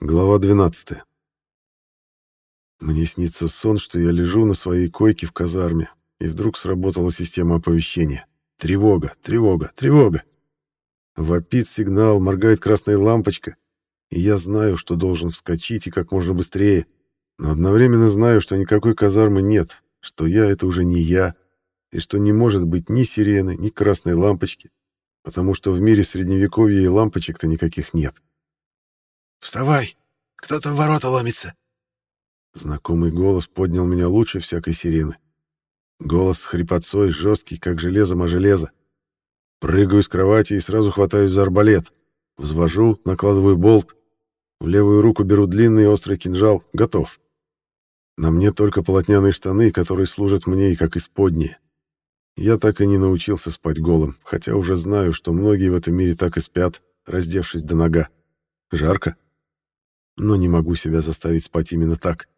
Глава 12. Мне снится сон, что я лежу на своей койке в казарме, и вдруг сработала система оповещения. Тревога, тревога, тревога. Вопит сигнал, моргает красная лампочка, и я знаю, что должен вскочить и как можно быстрее, но одновременно знаю, что никакой казармы нет, что я — это уже не я, и что не может быть ни сирены, ни красной лампочки, потому что в мире средневековья и лампочек-то никаких нет. «Вставай! Кто-то в ворота ломится!» Знакомый голос поднял меня лучше всякой сирены. Голос с хрипотцой, жесткий, как железо о железо. Прыгаю с кровати и сразу хватаюсь за арбалет. Взвожу, накладываю болт. В левую руку беру длинный острый кинжал. Готов. На мне только полотняные штаны, которые служат мне и как исподние. Я так и не научился спать голым, хотя уже знаю, что многие в этом мире так и спят, раздевшись до нога. Жарко? Но не могу себя заставить спать именно так.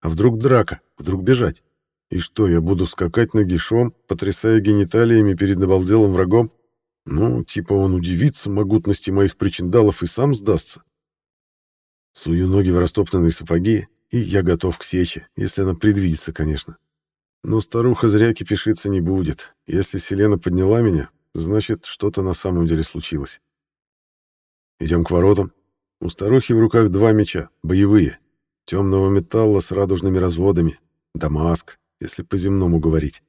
А вдруг драка? Вдруг бежать? И что, я буду скакать нагишом, потрясая гениталиями перед обалделым врагом? Ну, типа он удивится могутности моих причиндалов и сам сдастся. Сую ноги в растоптанные сапоги, и я готов к сече, если она предвидится, конечно. Но старуха зря кипишиться не будет. Если Селена подняла меня, значит, что-то на самом деле случилось. Идем к воротам, у старухи в руках два меча, боевые, темного металла с радужными разводами, дамаск, если по-земному говорить.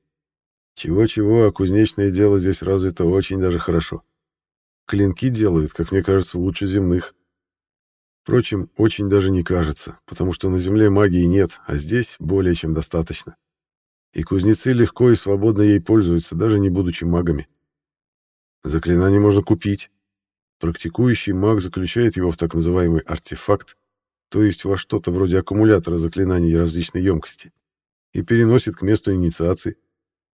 Чего-чего, а кузнечное дело здесь развито очень даже хорошо. Клинки делают, как мне кажется, лучше земных. Впрочем, очень даже не кажется, потому что на земле магии нет, а здесь более чем достаточно. И кузнецы легко и свободно ей пользуются, даже не будучи магами. Заклинание можно купить, Практикующий маг заключает его в так называемый артефакт, то есть во что-то вроде аккумулятора заклинаний различной емкости, и переносит к месту инициации.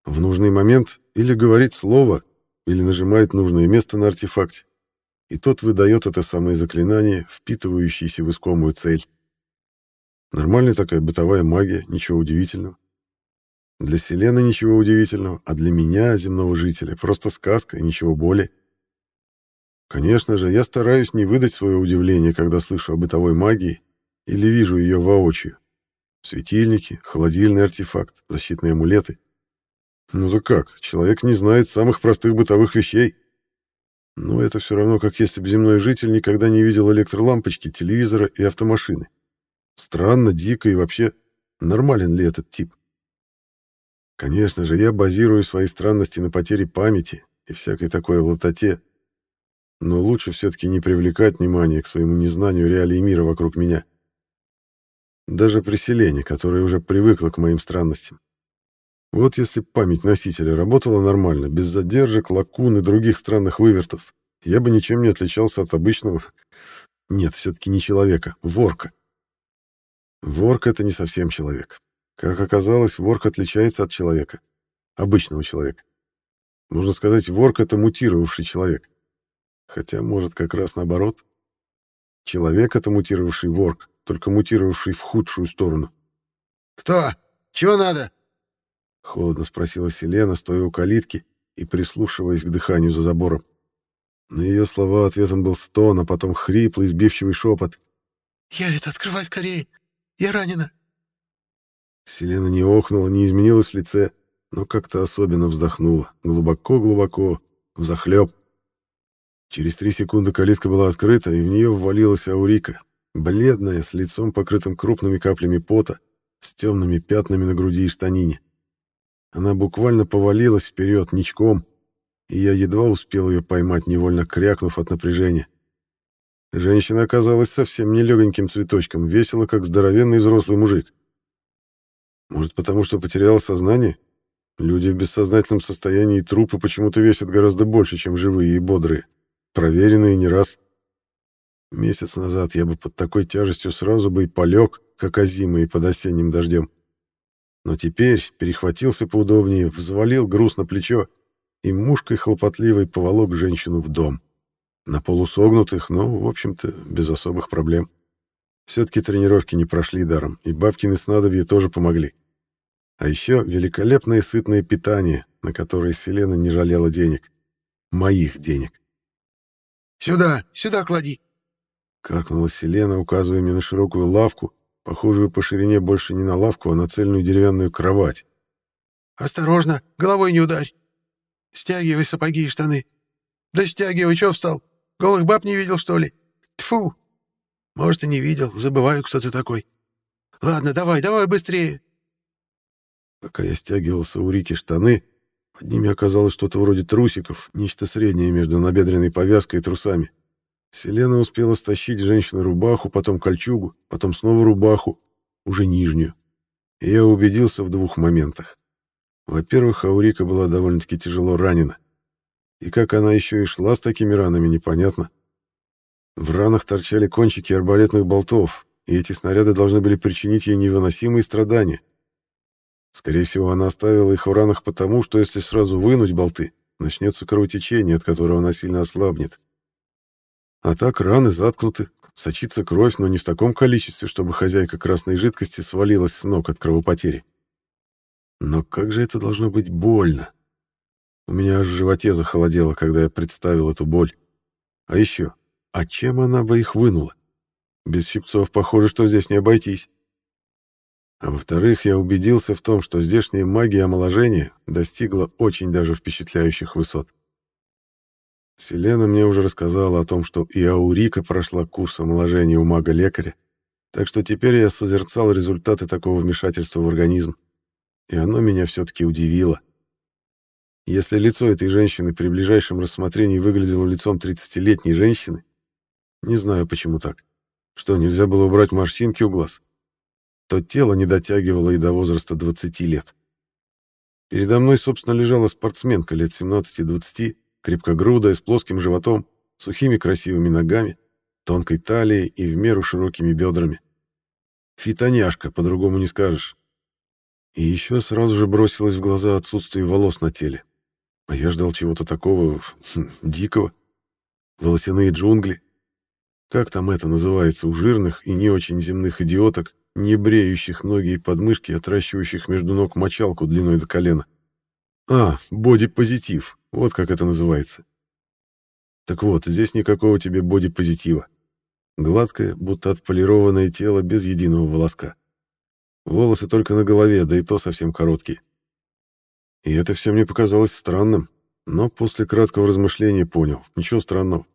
В нужный момент или говорит слово, или нажимает нужное место на артефакте, и тот выдает это самое заклинание, впитывающееся в искомую цель. Нормальная такая бытовая магия, ничего удивительного. Для Селены ничего удивительного, а для меня, земного жителя, просто сказка и ничего более. Конечно же, я стараюсь не выдать свое удивление, когда слышу о бытовой магии или вижу ее воочию. Светильники, холодильный артефакт, защитные амулеты. Ну да как, человек не знает самых простых бытовых вещей. Но это все равно, как если бы земной житель никогда не видел электролампочки, телевизора и автомашины. Странно, дико и вообще, нормален ли этот тип? Конечно же, я базирую свои странности на потере памяти и всякой такой лототе, но лучше все-таки не привлекать внимание к своему незнанию реалий мира вокруг меня. Даже приселение, которое уже привыкло к моим странностям. Вот если память носителя работала нормально, без задержек, лакун и других странных вывертов, я бы ничем не отличался от обычного... Нет, все-таки не человека, ворка. Ворк — это не совсем человек. Как оказалось, ворк отличается от человека, обычного человека. Можно сказать, ворк — это мутировавший человек. Хотя, может, как раз наоборот. Человек — это мутировавший ворк, только мутировавший в худшую сторону. «Кто? Чего надо?» Холодно спросила Селена, стоя у калитки и прислушиваясь к дыханию за забором. На ее слова ответом был стон, а потом хриплый, сбивчивый шепот. «Ялит, открывай скорее! Я ранена!» Селена не охнула, не изменилась в лице, но как-то особенно вздохнула. Глубоко-глубоко, взахлеб. Через три секунды калитка была открыта, и в нее ввалилась Аурика, бледная, с лицом покрытым крупными каплями пота, с темными пятнами на груди и штанине. Она буквально повалилась вперед ничком, и я едва успел ее поймать, невольно крякнув от напряжения. Женщина оказалась совсем не легоньким цветочком, весело, как здоровенный взрослый мужик. Может, потому что потеряла сознание? Люди в бессознательном состоянии трупы почему-то весят гораздо больше, чем живые и бодрые проверенные не раз. Месяц назад я бы под такой тяжестью сразу бы и полег, как озимый под осенним дождем. Но теперь перехватился поудобнее, взвалил груз на плечо и мушкой хлопотливой поволок женщину в дом. На полусогнутых, но, в общем-то, без особых проблем. Все-таки тренировки не прошли даром, и бабкины снадобья тоже помогли. А еще великолепное сытное питание, на которое Селена не жалела денег. Моих денег. «Сюда, сюда клади!» Каркнула Селена, указывая мне на широкую лавку, похожую по ширине больше не на лавку, а на цельную деревянную кровать. «Осторожно, головой не ударь! Стягивай сапоги и штаны! Да стягивай, чё встал? Голых баб не видел, что ли? Тфу! Может, и не видел, забываю, кто ты такой. Ладно, давай, давай быстрее!» Пока я стягивался у Рики штаны, под ними оказалось что-то вроде трусиков, нечто среднее между набедренной повязкой и трусами. Селена успела стащить женщину рубаху, потом кольчугу, потом снова рубаху, уже нижнюю. И я убедился в двух моментах. Во-первых, Аурика была довольно-таки тяжело ранена. И как она еще и шла с такими ранами, непонятно. В ранах торчали кончики арбалетных болтов, и эти снаряды должны были причинить ей невыносимые страдания. Скорее всего, она оставила их в ранах потому, что если сразу вынуть болты, начнется кровотечение, от которого она сильно ослабнет. А так раны заткнуты, сочится кровь, но не в таком количестве, чтобы хозяйка красной жидкости свалилась с ног от кровопотери. Но как же это должно быть больно? У меня аж в животе захолодело, когда я представил эту боль. А еще, а чем она бы их вынула? Без щипцов похоже, что здесь не обойтись. А во-вторых, я убедился в том, что здешняя магия омоложения достигла очень даже впечатляющих высот. Селена мне уже рассказала о том, что и Аурика прошла курс омоложения у мага-лекаря, так что теперь я созерцал результаты такого вмешательства в организм, и оно меня все-таки удивило. Если лицо этой женщины при ближайшем рассмотрении выглядело лицом 30-летней женщины, не знаю, почему так, что нельзя было убрать морщинки у глаз, то тело не дотягивало и до возраста 20 лет. Передо мной, собственно, лежала спортсменка лет 17-20, крепкогрудая, с плоским животом, сухими красивыми ногами, тонкой талией и в меру широкими бедрами. Фитоняшка, по-другому не скажешь. И еще сразу же бросилось в глаза отсутствие волос на теле. А я ждал чего-то такого хм, дикого. Волосяные джунгли. Как там это называется у жирных и не очень земных идиоток, не бреющих ноги и подмышки, отращивающих между ног мочалку длиной до колена. А, бодипозитив, вот как это называется. Так вот, здесь никакого тебе бодипозитива. Гладкое, будто отполированное тело без единого волоска. Волосы только на голове, да и то совсем короткие. И это все мне показалось странным, но после краткого размышления понял, ничего странного.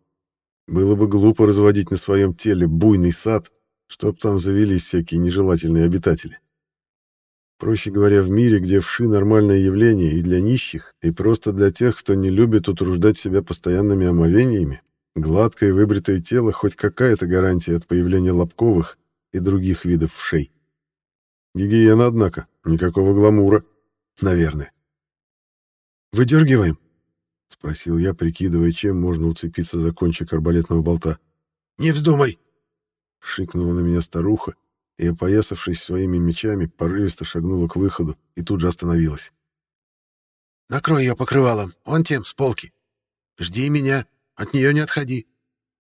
Было бы глупо разводить на своем теле буйный сад, чтоб там завелись всякие нежелательные обитатели. Проще говоря, в мире, где вши — нормальное явление и для нищих, и просто для тех, кто не любит утруждать себя постоянными омовениями, гладкое выбритое тело — хоть какая-то гарантия от появления лобковых и других видов вшей. Гигиена, однако, никакого гламура, наверное. «Выдергиваем?» — спросил я, прикидывая, чем можно уцепиться за кончик арбалетного болта. «Не вздумай!» Шикнула на меня старуха и, опоясавшись своими мечами, порывисто шагнула к выходу и тут же остановилась. «Накрой ее покрывалом, он тем, с полки. Жди меня, от нее не отходи.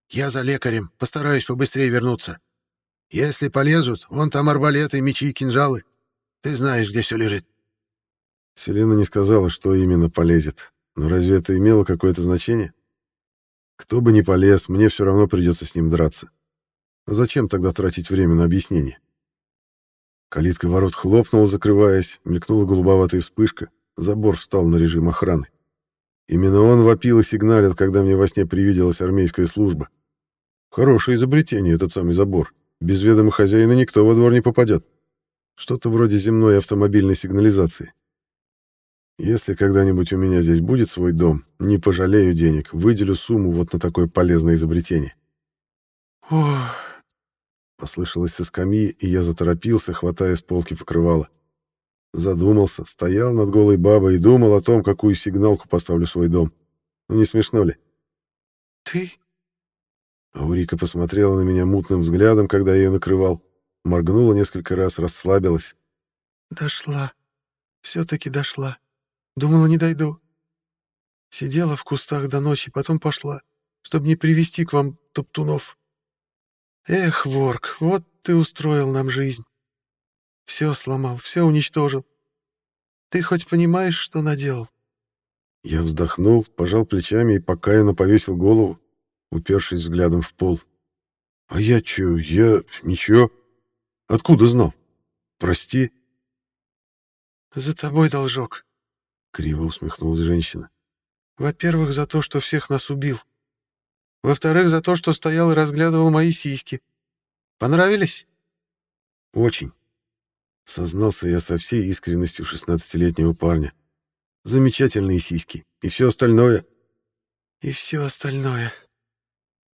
Я за лекарем, постараюсь побыстрее вернуться. Если полезут, вон там арбалеты, мечи и кинжалы. Ты знаешь, где все лежит». Селена не сказала, что именно полезет. Но разве это имело какое-то значение? Кто бы ни полез, мне все равно придется с ним драться. Зачем тогда тратить время на объяснение? Калитка ворот хлопнула, закрываясь, мелькнула голубоватая вспышка, забор встал на режим охраны. Именно он вопил и сигналил, когда мне во сне привиделась армейская служба. Хорошее изобретение этот самый забор. Без ведома хозяина никто во двор не попадет. Что-то вроде земной автомобильной сигнализации. Если когда-нибудь у меня здесь будет свой дом, не пожалею денег, выделю сумму вот на такое полезное изобретение. Ох, Послышалось со скамьи, и я заторопился, хватая с полки покрывала. Задумался, стоял над голой бабой и думал о том, какую сигналку поставлю в свой дом. Ну не смешно ли? ты? Аурика посмотрела на меня мутным взглядом, когда я ее накрывал. Моргнула несколько раз, расслабилась. Дошла. Все-таки дошла. Думала, не дойду. Сидела в кустах до ночи, потом пошла, чтобы не привести к вам топтунов. Эх, Ворк, вот ты устроил нам жизнь. Все сломал, все уничтожил. Ты хоть понимаешь, что наделал? Я вздохнул, пожал плечами и покаянно повесил голову, упершись взглядом в пол. А я чё, я... ничего. Откуда знал? Прости. За тобой должок, криво усмехнулась женщина. Во-первых, за то, что всех нас убил. Во-вторых, за то, что стоял и разглядывал мои сиськи. Понравились? Очень. Сознался я со всей искренностью шестнадцатилетнего парня. Замечательные сиськи. И все остальное. И все остальное.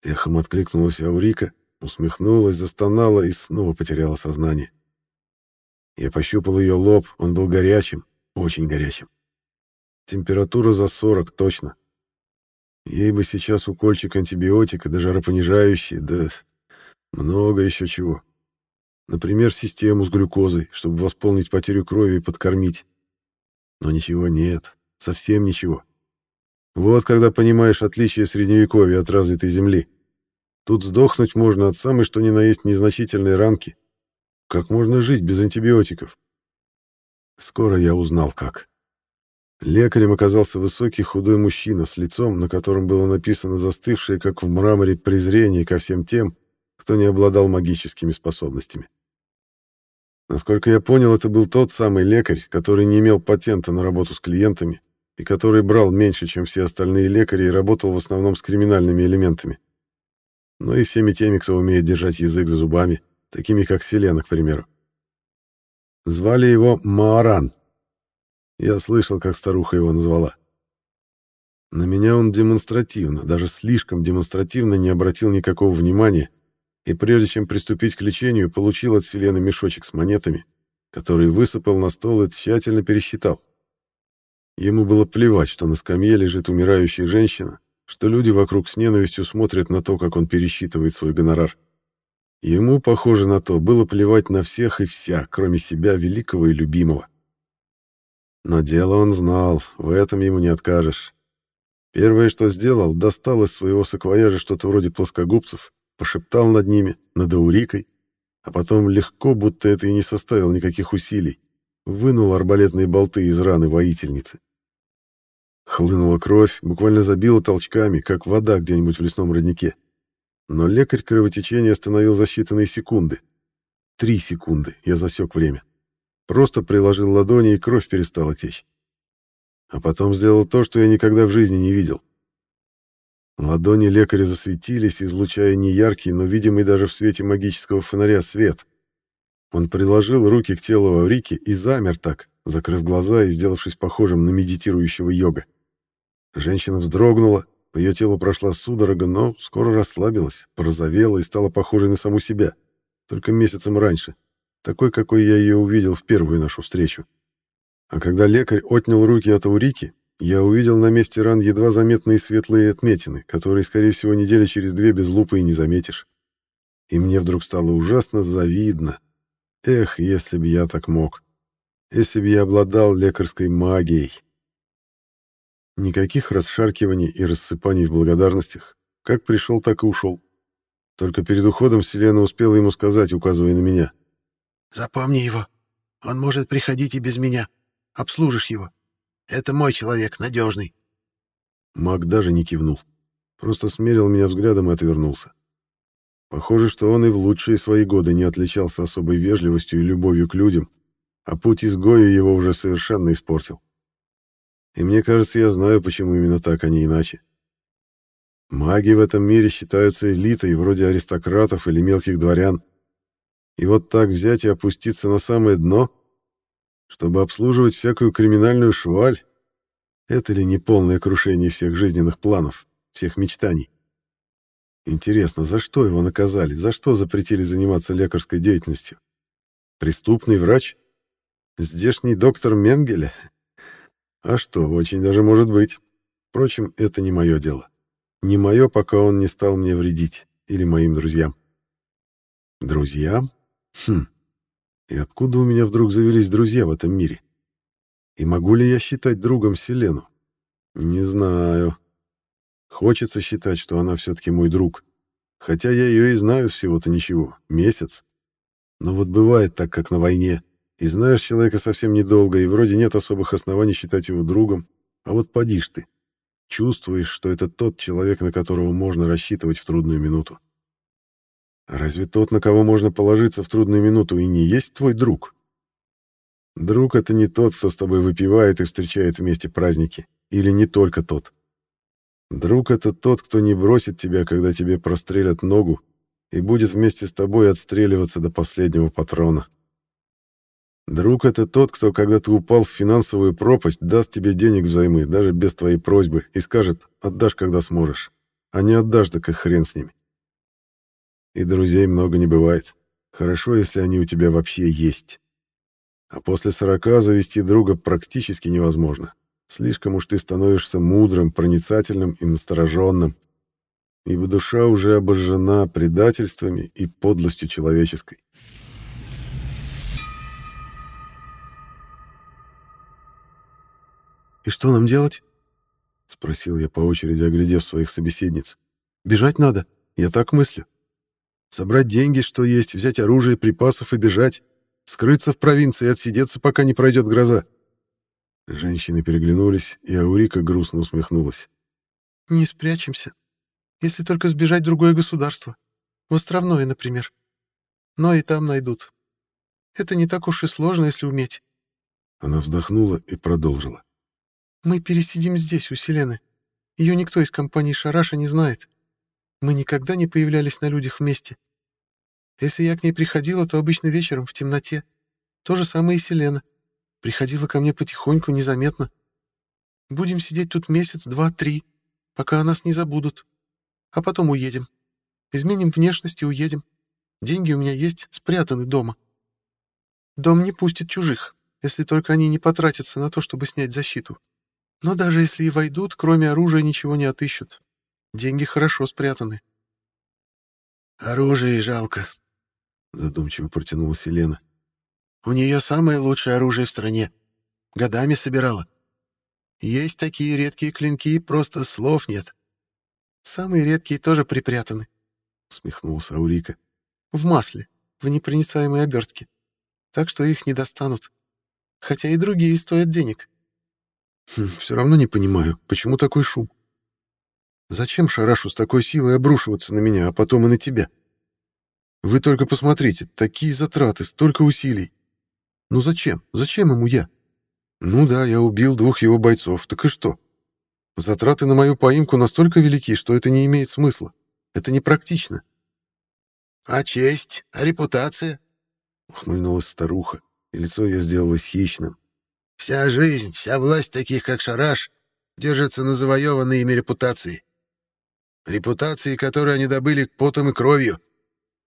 Эхом откликнулась Аурика, усмехнулась, застонала и снова потеряла сознание. Я пощупал ее лоб, он был горячим, очень горячим. Температура за 40 точно. Ей бы сейчас укольчик антибиотика, да жаропонижающий, да много еще чего. Например, систему с глюкозой, чтобы восполнить потерю крови и подкормить. Но ничего нет, совсем ничего. Вот когда понимаешь отличие средневековья от развитой земли. Тут сдохнуть можно от самой что ни на есть незначительной ранки. Как можно жить без антибиотиков? Скоро я узнал, как. Лекарем оказался высокий худой мужчина с лицом, на котором было написано застывшее, как в мраморе, презрение ко всем тем, кто не обладал магическими способностями. Насколько я понял, это был тот самый лекарь, который не имел патента на работу с клиентами и который брал меньше, чем все остальные лекари и работал в основном с криминальными элементами. Ну и всеми теми, кто умеет держать язык за зубами, такими как Селена, к примеру. Звали его Мааран, я слышал, как старуха его назвала. На меня он демонстративно, даже слишком демонстративно не обратил никакого внимания, и прежде чем приступить к лечению, получил от Селены мешочек с монетами, который высыпал на стол и тщательно пересчитал. Ему было плевать, что на скамье лежит умирающая женщина, что люди вокруг с ненавистью смотрят на то, как он пересчитывает свой гонорар. Ему, похоже на то, было плевать на всех и вся, кроме себя, великого и любимого. Но дело он знал, в этом ему не откажешь. Первое, что сделал, достал из своего саквояжа что-то вроде плоскогубцев, пошептал над ними, над Аурикой, а потом легко, будто это и не составил никаких усилий, вынул арбалетные болты из раны воительницы. Хлынула кровь, буквально забила толчками, как вода где-нибудь в лесном роднике. Но лекарь кровотечение остановил за считанные секунды. Три секунды, я засек время. Просто приложил ладони, и кровь перестала течь. А потом сделал то, что я никогда в жизни не видел. Ладони лекаря засветились, излучая неяркий, но видимый даже в свете магического фонаря свет. Он приложил руки к телу Аврики и замер так, закрыв глаза и сделавшись похожим на медитирующего йога. Женщина вздрогнула, по ее телу прошла судорога, но скоро расслабилась, порозовела и стала похожей на саму себя, только месяцем раньше такой, какой я ее увидел в первую нашу встречу. А когда лекарь отнял руки от Аурики, я увидел на месте ран едва заметные светлые отметины, которые, скорее всего, недели через две без лупы и не заметишь. И мне вдруг стало ужасно завидно. Эх, если бы я так мог. Если бы я обладал лекарской магией. Никаких расшаркиваний и рассыпаний в благодарностях. Как пришел, так и ушел. Только перед уходом Селена успела ему сказать, указывая на меня — Запомни его. Он может приходить и без меня. Обслужишь его. Это мой человек, надежный. Маг даже не кивнул. Просто смерил меня взглядом и отвернулся. Похоже, что он и в лучшие свои годы не отличался особой вежливостью и любовью к людям, а путь изгоя его уже совершенно испортил. И мне кажется, я знаю, почему именно так, а не иначе. Маги в этом мире считаются элитой, вроде аристократов или мелких дворян, и вот так взять и опуститься на самое дно, чтобы обслуживать всякую криминальную шваль, это ли не полное крушение всех жизненных планов, всех мечтаний? Интересно, за что его наказали? За что запретили заниматься лекарской деятельностью? Преступный врач? Здешний доктор Менгеля? А что, очень даже может быть. Впрочем, это не мое дело. Не мое, пока он не стал мне вредить. Или моим друзьям. Друзьям? Хм, и откуда у меня вдруг завелись друзья в этом мире? И могу ли я считать другом Селену? Не знаю. Хочется считать, что она все-таки мой друг. Хотя я ее и знаю всего-то ничего, месяц. Но вот бывает так, как на войне. И знаешь человека совсем недолго, и вроде нет особых оснований считать его другом. А вот подишь ты. Чувствуешь, что это тот человек, на которого можно рассчитывать в трудную минуту. Разве тот, на кого можно положиться в трудную минуту, и не есть твой друг? Друг — это не тот, кто с тобой выпивает и встречает вместе праздники. Или не только тот. Друг — это тот, кто не бросит тебя, когда тебе прострелят ногу, и будет вместе с тобой отстреливаться до последнего патрона. Друг — это тот, кто, когда ты упал в финансовую пропасть, даст тебе денег взаймы, даже без твоей просьбы, и скажет «отдашь, когда сможешь», а не отдашь, так и хрен с ними. И друзей много не бывает. Хорошо, если они у тебя вообще есть. А после сорока завести друга практически невозможно. Слишком уж ты становишься мудрым, проницательным и настороженным, ибо душа уже обожжена предательствами и подлостью человеческой. «И что нам делать?» — спросил я по очереди, оглядев своих собеседниц. «Бежать надо, я так мыслю. Собрать деньги, что есть, взять оружие, припасов и бежать, скрыться в провинции и отсидеться, пока не пройдет гроза». Женщины переглянулись, и Аурика грустно усмехнулась. «Не спрячемся, если только сбежать в другое государство. В Островное, например. Но и там найдут. Это не так уж и сложно, если уметь». Она вздохнула и продолжила. Мы пересидим здесь, у Селены. Ее никто из компании Шараша не знает. Мы никогда не появлялись на людях вместе. Если я к ней приходила, то обычно вечером, в темноте. То же самое и Селена. Приходила ко мне потихоньку, незаметно. Будем сидеть тут месяц, два, три, пока о нас не забудут. А потом уедем. Изменим внешность и уедем. Деньги у меня есть, спрятаны дома. Дом не пустит чужих, если только они не потратятся на то, чтобы снять защиту. Но даже если и войдут, кроме оружия ничего не отыщут. Деньги хорошо спрятаны. «Оружие жалко», — задумчиво протянула Селена. «У нее самое лучшее оружие в стране. Годами собирала. Есть такие редкие клинки, просто слов нет». «Самые редкие тоже припрятаны», — усмехнулся Аурика. «В масле, в непроницаемой обертке. Так что их не достанут. Хотя и другие стоят денег. Хм, все равно не понимаю, почему такой шум? Зачем Шарашу с такой силой обрушиваться на меня, а потом и на тебя? Вы только посмотрите, такие затраты, столько усилий. Ну зачем? Зачем ему я? Ну да, я убил двух его бойцов, так и что? Затраты на мою поимку настолько велики, что это не имеет смысла. Это непрактично. — А честь? А репутация? — ухмыльнулась старуха, и лицо ее сделалось хищным. Вся жизнь, вся власть таких, как Шараш, держится на завоеванной ими репутации. Репутации, которые они добыли потом и кровью,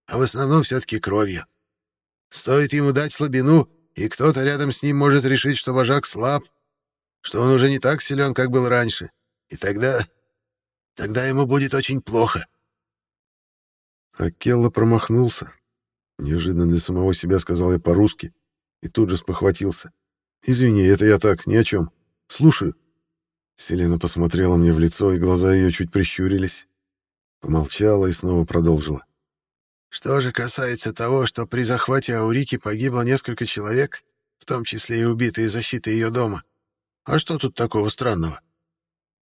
а в основном все-таки кровью. Стоит ему дать слабину, и кто-то рядом с ним может решить, что вожак слаб, что он уже не так силен, как был раньше. И тогда... тогда ему будет очень плохо. Акелла промахнулся. Неожиданно для самого себя сказал я по-русски и тут же спохватился. «Извини, это я так, ни о чем. Слушаю». Селена посмотрела мне в лицо, и глаза ее чуть прищурились. Помолчала и снова продолжила. «Что же касается того, что при захвате Аурики погибло несколько человек, в том числе и убитые защитой ее дома, а что тут такого странного?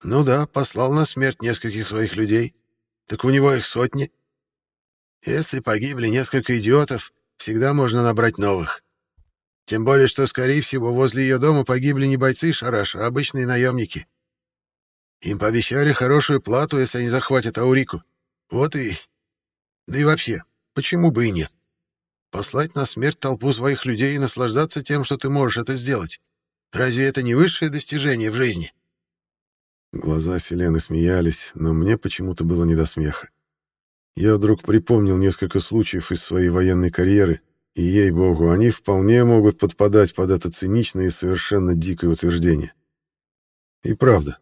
Ну да, послал на смерть нескольких своих людей, так у него их сотни. Если погибли несколько идиотов, всегда можно набрать новых. Тем более, что, скорее всего, возле ее дома погибли не бойцы Шараша, а обычные наемники. Им пообещали хорошую плату, если они захватят Аурику. Вот и... Да и вообще, почему бы и нет? Послать на смерть толпу своих людей и наслаждаться тем, что ты можешь это сделать. Разве это не высшее достижение в жизни? Глаза Селены смеялись, но мне почему-то было не до смеха. Я вдруг припомнил несколько случаев из своей военной карьеры, и, ей-богу, они вполне могут подпадать под это циничное и совершенно дикое утверждение. И правда.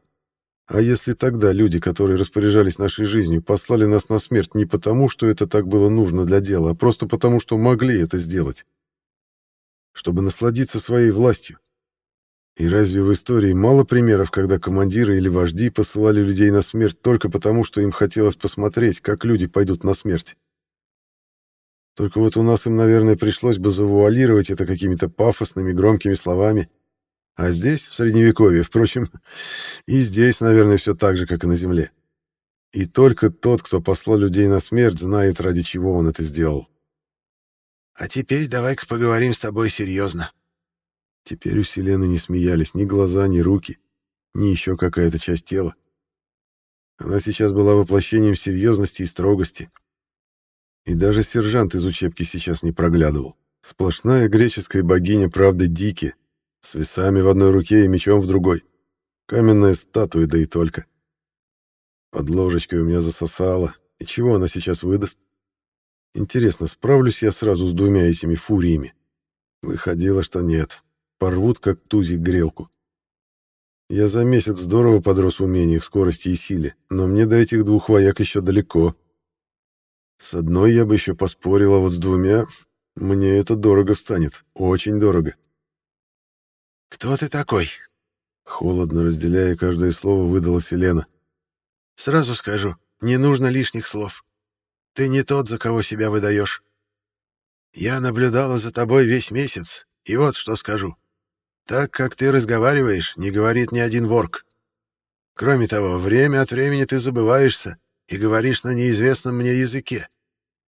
А если тогда люди, которые распоряжались нашей жизнью, послали нас на смерть не потому, что это так было нужно для дела, а просто потому, что могли это сделать? Чтобы насладиться своей властью. И разве в истории мало примеров, когда командиры или вожди посылали людей на смерть только потому, что им хотелось посмотреть, как люди пойдут на смерть? Только вот у нас им, наверное, пришлось бы завуалировать это какими-то пафосными громкими словами. А здесь, в Средневековье, впрочем, и здесь, наверное, все так же, как и на Земле. И только тот, кто послал людей на смерть, знает, ради чего он это сделал. А теперь давай-ка поговорим с тобой серьезно. Теперь у Селены не смеялись ни глаза, ни руки, ни еще какая-то часть тела. Она сейчас была воплощением серьезности и строгости. И даже сержант из учебки сейчас не проглядывал. Сплошная греческая богиня правды Дики, с весами в одной руке и мечом в другой. Каменная статуя, да и только. Под ложечкой у меня засосало. И чего она сейчас выдаст? Интересно, справлюсь я сразу с двумя этими фуриями? Выходило, что нет. Порвут, как тузик, грелку. Я за месяц здорово подрос в умениях, скорости и силе, но мне до этих двух вояк еще далеко. С одной я бы еще поспорил, а вот с двумя мне это дорого встанет, очень дорого. «Кто ты такой?» Холодно разделяя каждое слово, выдала Селена. «Сразу скажу, не нужно лишних слов. Ты не тот, за кого себя выдаешь. Я наблюдала за тобой весь месяц, и вот что скажу. Так, как ты разговариваешь, не говорит ни один ворк. Кроме того, время от времени ты забываешься и говоришь на неизвестном мне языке,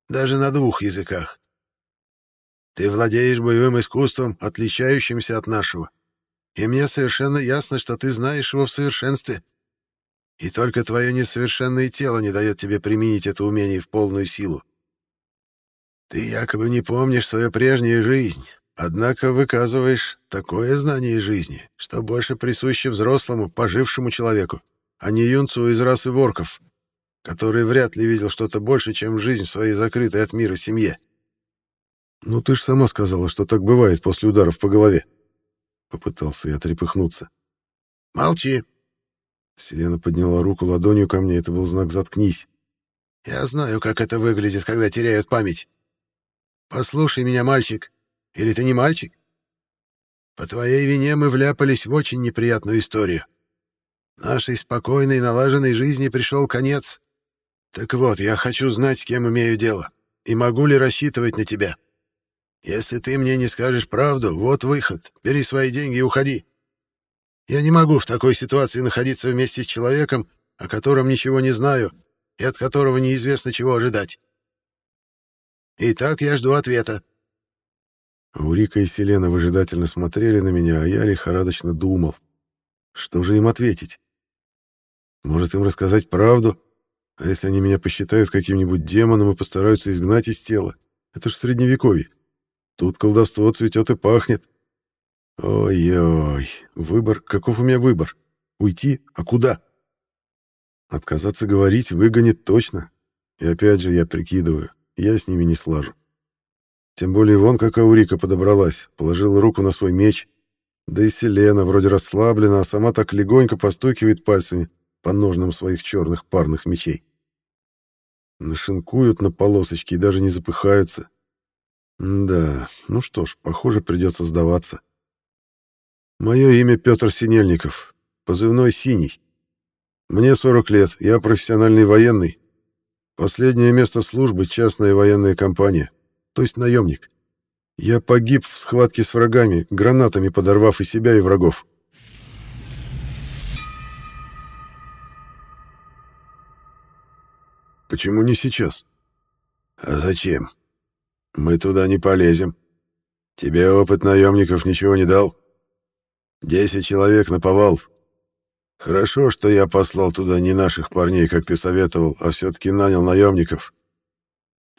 даже на двух языках. Ты владеешь боевым искусством, отличающимся от нашего, и мне совершенно ясно, что ты знаешь его в совершенстве. И только твое несовершенное тело не дает тебе применить это умение в полную силу. Ты якобы не помнишь свою прежнюю жизнь, однако выказываешь такое знание жизни, что больше присуще взрослому, пожившему человеку, а не юнцу из расы ворков, который вряд ли видел что-то больше, чем жизнь в своей закрытой от мира семье. «Ну ты ж сама сказала, что так бывает после ударов по голове». Попытался я трепыхнуться. «Молчи», Селена подняла руку ладонью ко мне, это был знак «заткнись». «Я знаю, как это выглядит, когда теряют память. Послушай меня, мальчик. Или ты не мальчик? По твоей вине мы вляпались в очень неприятную историю. Нашей спокойной, налаженной жизни пришел конец. Так вот, я хочу знать, с кем имею дело, и могу ли рассчитывать на тебя. Если ты мне не скажешь правду, вот выход. Бери свои деньги и уходи. Я не могу в такой ситуации находиться вместе с человеком, о котором ничего не знаю и от которого неизвестно чего ожидать. Итак, я жду ответа. Урика и Селена выжидательно смотрели на меня, а я лихорадочно думал. Что же им ответить? Может, им рассказать правду? А если они меня посчитают каким-нибудь демоном и постараются изгнать из тела? Это ж средневековье. Тут колдовство цветет и пахнет. Ой-ой, выбор, каков у меня выбор? Уйти? А куда? Отказаться говорить выгонит точно. И опять же я прикидываю, я с ними не слажу. Тем более вон как Аурика подобралась, положила руку на свой меч. Да и Селена вроде расслаблена, а сама так легонько постукивает пальцами по ножнам своих черных парных мечей. Нашинкуют на полосочки и даже не запыхаются. Да, ну что ж, похоже, придется сдаваться. Мое имя Петр Синельников, позывной «Синий». Мне 40 лет, я профессиональный военный. Последнее место службы — частная военная компания, то есть наемник. Я погиб в схватке с врагами, гранатами подорвав и себя, и врагов. Почему не сейчас? А зачем? Мы туда не полезем. Тебе опыт наемников ничего не дал? Десять человек на повал. Хорошо, что я послал туда не наших парней, как ты советовал, а все-таки нанял наемников.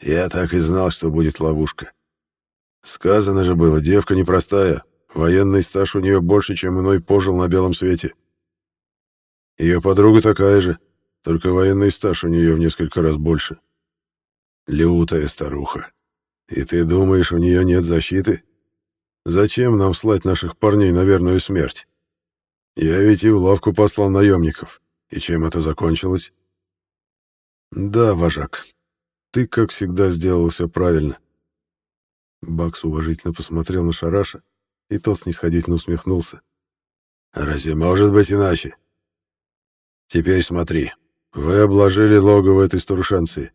Я так и знал, что будет ловушка. Сказано же было, девка непростая. Военный стаж у нее больше, чем иной пожил на белом свете. Ее подруга такая же, только военный стаж у нее в несколько раз больше. Лютая старуха. И ты думаешь, у нее нет защиты? Зачем нам слать наших парней на верную смерть? Я ведь и в лавку послал наемников. И чем это закончилось? Да, вожак, ты, как всегда, сделал все правильно. Бакс уважительно посмотрел на Шараша, и тот снисходительно усмехнулся. Разве может быть иначе? Теперь смотри. Вы обложили логово этой старушанции.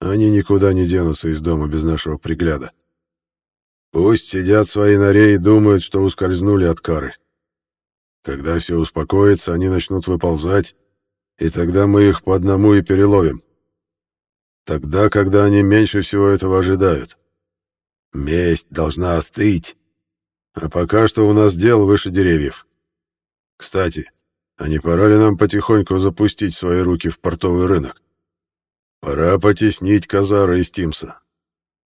Они никуда не денутся из дома без нашего пригляда. Пусть сидят в своей норе и думают, что ускользнули от кары. Когда все успокоится, они начнут выползать, И тогда мы их по одному и переловим. Тогда, когда они меньше всего этого ожидают. Месть должна остыть. А пока что у нас дел выше деревьев. Кстати, а не пора ли нам потихоньку запустить свои руки в портовый рынок? Пора потеснить Казара и Стимса.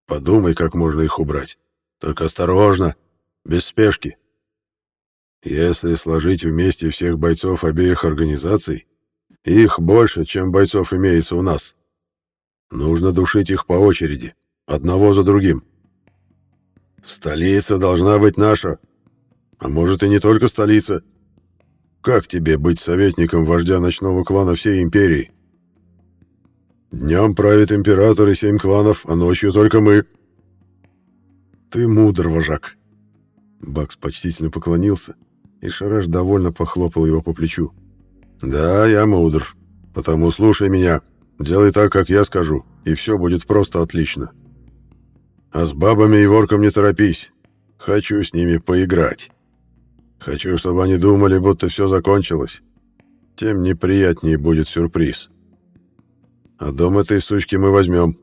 Подумай, как можно их убрать. Только осторожно, без спешки. Если сложить вместе всех бойцов обеих организаций, их больше, чем бойцов имеется у нас. Нужно душить их по очереди, одного за другим. Столица должна быть наша. А может и не только столица. Как тебе быть советником вождя ночного клана всей империи? Днем правит император и семь кланов, а ночью только мы. Ты мудр, вожак. Бакс почтительно поклонился, и Шараш довольно похлопал его по плечу. Да, я мудр. Потому слушай меня, делай так, как я скажу, и все будет просто отлично. А с бабами и ворком не торопись. Хочу с ними поиграть. Хочу, чтобы они думали, будто все закончилось. Тем неприятнее будет сюрприз. А дом этой сучки мы возьмем.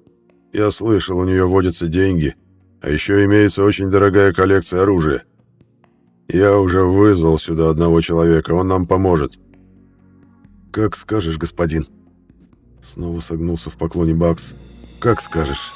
Я слышал, у нее водятся деньги, а еще имеется очень дорогая коллекция оружия. Я уже вызвал сюда одного человека, он нам поможет. Как скажешь, господин. Снова согнулся в поклоне Бакс. Как скажешь.